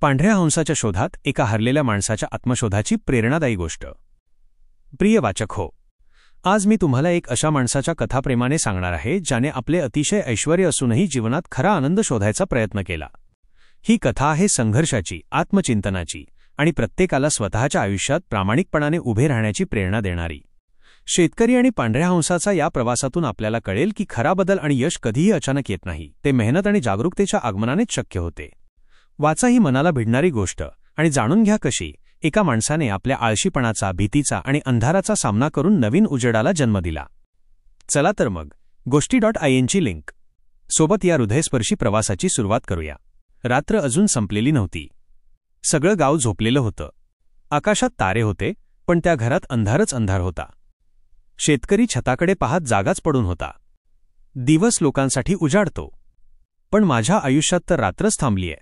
पांढऱ्या हंसाच्या शोधात एका हरलेल्या माणसाच्या आत्मशोधाची प्रेरणादायी गोष्ट. प्रिय वाचक हो आज मी तुम्हाला एक अशा माणसाच्या कथाप्रेमाने सांगणार आहे ज्याने आपले अतिशय ऐश्वर असूनही जीवनात खरा आनंद शोधायचा प्रयत्न केला. ही कथा आहे संघर्षाची आत्मचिंतनाची आणि प्रत्येकाला स्वतःच्या आयुष्यात प्रामाणिकपणाने उभे राहण्याची प्रेरणा देणारी. शेतकरी आणि पांढऱ्या हंसाचा या प्रवासातून आपल्याला कळेल की खरा बदल आणि यश कधीही अचानक येत नाही ते मेहनत आणि जागरूकतेच्या आगमनानेच शक्य होते. वाचा ही मनाला भिडणारी गोष्ट आणि जाणून घ्या कशी एका माणसाने आपल्या आळशीपणाचा भीतीचा आणि अंधाराचा सामना करून नवीन उजेडाला जन्म दिला. चला तर मग गोष्टी डॉट आय एनची लिंक सोबत या हृदयस्पर्शी प्रवासाची सुरुवात करूया. रात्र अजून संपलेली नव्हती. सगळं गाव झोपलेलं होतं. आकाशात तारे होते पण त्या घरात अंधारच अंधार होता. शेतकरी छताकडे पाहत जागाच पडून होता. दिवस लोकांसाठी उजाडतो. पण माझ्या आयुष्यात तर रात्रच थांबलीय.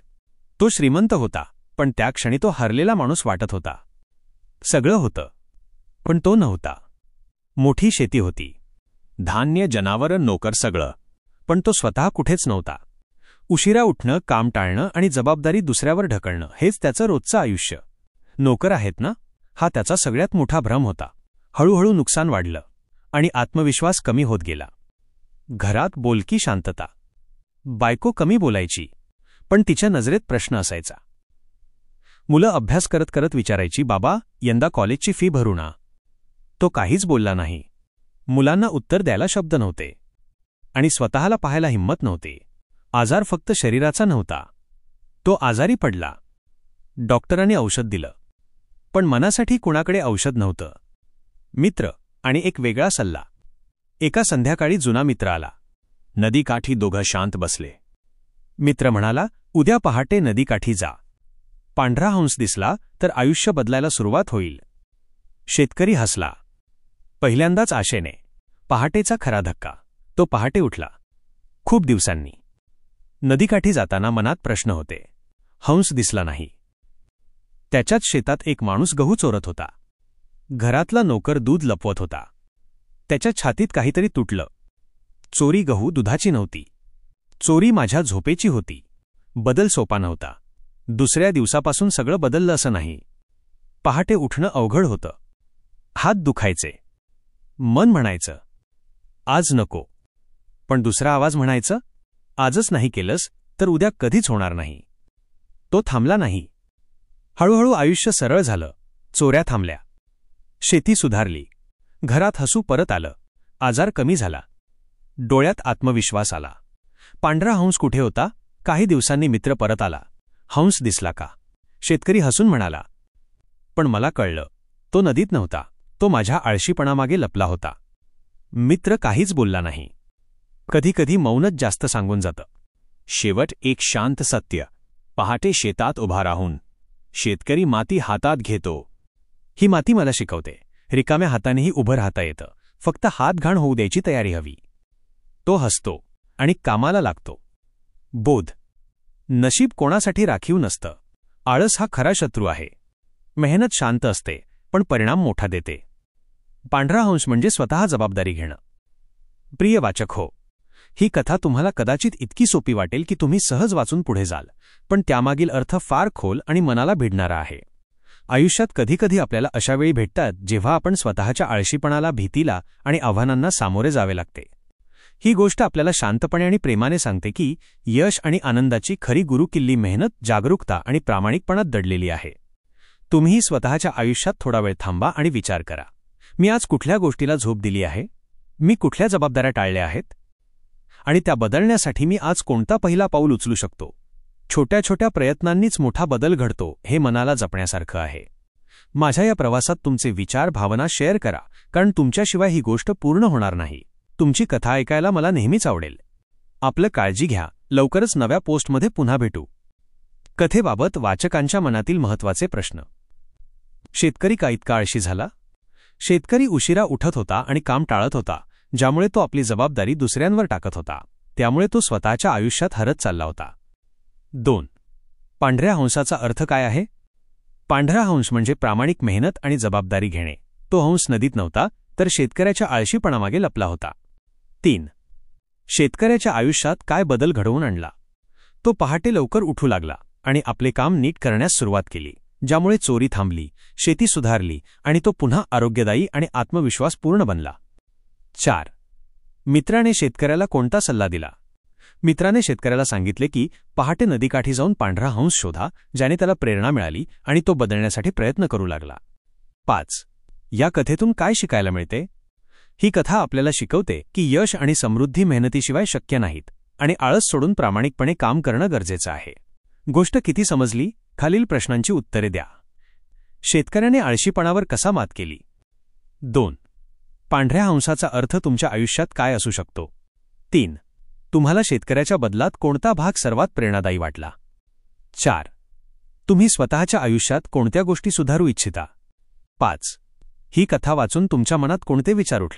तो श्रीमंत होता पण त्या क्षणी तो हरलेला माणूस वाटत होता. सगळं होतं पण तो नव्हता. मोठी शेती होती. धान्य जनावरं नोकर सगळं. पण तो स्वतः कुठेच नव्हता. उशिरा उठणं काम टाळणं आणि जबाबदारी दुसऱ्यावर ढकलणं हेच त्याचं रोजचं आयुष्य. नोकर आहेत ना? हा त्याचा सगळ्यात मोठा भ्रम होता. हळूहळू नुकसान वाढलं आणि आत्मविश्वास कमी होत गेला. घरात बोलकी शांतता. बायको कमी बोलायची. पण तिच्या नजरेत प्रश्न असायचा. मुलं अभ्यास करत करत विचारायची बाबा यंदा कॉलेजची फी भरू ना. तो काहीच बोलला नाही. मुलांना उत्तर द्यायला शब्द नव्हते. आणि स्वतःला पाहायला हिंमत नव्हती. आजार फक्त शरीराचा नव्हता. तो आजारी पडला. डॉक्टरांनी औषध दिलं. पण मनासाठी कुणाकडे औषध नव्हतं. मित्र आणि एक वेगळा सल्ला. एका संध्याकाळी जुना मित्र आला. नदीकाठी दोघं शांत बसले. मित्र म्हणाला उद्या पहाटे नदीकाठी जा. पांढरा हंस दिसला तर आयुष्य बदलायला सुरुवात होईल. शेतकरी हसला. पहिल्यांदाच आशेने. पहाटेचा खरा धक्का. तो पहाटे उठला. खूप दिवसांनी. नदीकाठी जाताना मनात प्रश्न होते. हंस दिसला नाही. त्याच्याच शेतात एक माणूस गहू चोरत होता. घरातला नोकर दूध लपवत होता. त्याच्या छातीत काहीतरी तुटलं. चोरी गहू दुधाची नव्हती. चोरी माझ्या झोपेची होती. बदल सोपा नव्हता. दुसऱ्या दिवसापासून सगळं बदललं असं नाही. पहाटे उठणं अवघड होतं. हात दुखायचे. मन म्हणायचं आज नको. पण दुसरा आवाज म्हणायचं आजच नाही केलंस तर उद्या कधीच होणार नाही. तो थांबला नाही. हळूहळू आयुष्य सरळ झालं. चोऱ्या थांबल्या. शेती सुधारली. घरात हसू परत आलं. आजार कमी झाला. डोळ्यात आत्मविश्वास आला. पांढरा हंस कुठे होता? काही दिवसांनी मित्र परत आला. हंस दिसला का? शेतकरी हसून म्हणाला. पण मला कळलं. तो नदीत नव्हता. तो माझ्या आळशीपणामागे लपला होता. मित्र काहीच बोलला नाही. कधीकधी मौनच जास्त सांगून जातं. शेवट एक शांत सत्य. पहाटे शेतात उभा राहून. शेतकरी माती हातात घेतो. ही माती मला शिकवते. रिकाम्या हातानेही उभं राहता येतं. फक्त हात घाण होऊ द्यायची तयारी हवी. तो हसतो. आणि कामाला लागतो. बोध. नशीब कोणासाठी राखीव नसतं. आळस हा खरा शत्रू आहे. मेहनत शांत असते पण परिणाम मोठा देते. पांढरा हंस म्हणजे स्वतः जबाबदारी घेणं. प्रिय वाचक हो ही कथा तुम्हाला कदाचित इतकी सोपी वाटेल की तुम्ही सहज वाचून पुढे जाल पण त्यामागील अर्थ फार खोल आणि मनाला भिडणारा आहे. आयुष्यात कधीकधी आपल्याला अशा वेळी भेटतात जेव्हा आपण स्वतःच्या आळशीपणाला भीतीला आणि आव्हानांना सामोरे जावे लागते. ही गोष्ट आपल्याला शांतपणे आणि प्रेमाने सांगते की यश आणि आनंदाची खरी गुरुकिल्ली मेहनत जागरूकता आणि प्रामाणिकपणात दडलेली आहे. तुम्हीही स्वतःच्या आयुष्यात थोडा वेळ थांबा आणि विचार करा. मी आज कुठल्या गोष्टीला झोप दिली आहे? मी कुठल्या जबाबदाऱ्या टाळल्या आहेत? आणि त्या बदलण्यासाठी मी आज कोणता पहिला पाऊल उचलू शकतो? छोट्या छोट्या प्रयत्नांनीच मोठा बदल घडतो हे मनाला जपण्यासारखं आहे. माझ्या या प्रवासात तुमचे विचार भावना शेअर करा कारण तुमच्याशिवाय ही गोष्ट पूर्ण होणार नाही. तुमची कथा ऐकायला मला नेहमीच आवडेल. आपलं काळजी घ्या. लवकरच नव्या पोस्टमध्ये पुन्हा भेटू. कथेबाबत वाचकांच्या मनातील महत्त्वाचे प्रश्न. शेतकरी का इतका आळशी झाला? शेतकरी उशिरा उठत होता आणि काम टाळत होता ज्यामुळे तो आपली जबाबदारी दुसऱ्यांवर टाकत होता. त्यामुळे तो स्वतःच्या आयुष्यात हरत चालला होता. दोन. पांढऱ्या हंसाचा अर्थ काय आहे? पांढरा हंस म्हणजे प्रामाणिक मेहनत आणि जबाबदारी घेणे. तो हंस नदीत नव्हता तर शेतकऱ्याच्या आळशीपणामागे लपला होता. तीन. शेतकऱ्याच्या आयुष्यात काय बदल घडवून आणला? तो पहाटे लवकर उठू लागला आणि आपले काम नीट करण्यास सुरुवात केली ज्यामुळे चोरी थांबली शेती सुधारली आणि तो पुन्हा आरोग्यदायी आणि आत्मविश्वासपूर्ण बनला. चार. मित्राने शेतकऱ्याला कोणता सल्ला दिला? मित्राने शेतकऱ्याला सांगितले की पहाटे नदीकाठी जाऊन पांढरा हंस शोधा ज्याने त्याला प्रेरणा मिळाली आणि तो बदलण्यासाठी प्रयत्न करू लागला. पाच. या कथेतून काय शिकायला मिळते? ही कथा आपल्याला शिकवते की यश आणि समृद्धी मेहनतीशिवाय शक्य नाहीत आणि आळस सोडून प्रामाणिकपणे काम करणं गरजेचं आहे. गोष्ट किती समजली? खालील प्रश्नांची उत्तरे द्या. शेतकऱ्याने आळशीपणावर कसा मात केली? दोन. पांढऱ्या हंसाचा अर्थ तुमच्या आयुष्यात काय असू शकतो? तीन. तुम्हाला शेतकऱ्याच्या बदलात कोणता भाग सर्वात प्रेरणादायी वाटला? चार. तुम्ही स्वतःच्या आयुष्यात कोणत्या गोष्टी सुधारू इच्छिता? पाच. ही कथा वाचून तुमच्या मनात कोणते विचार उठले?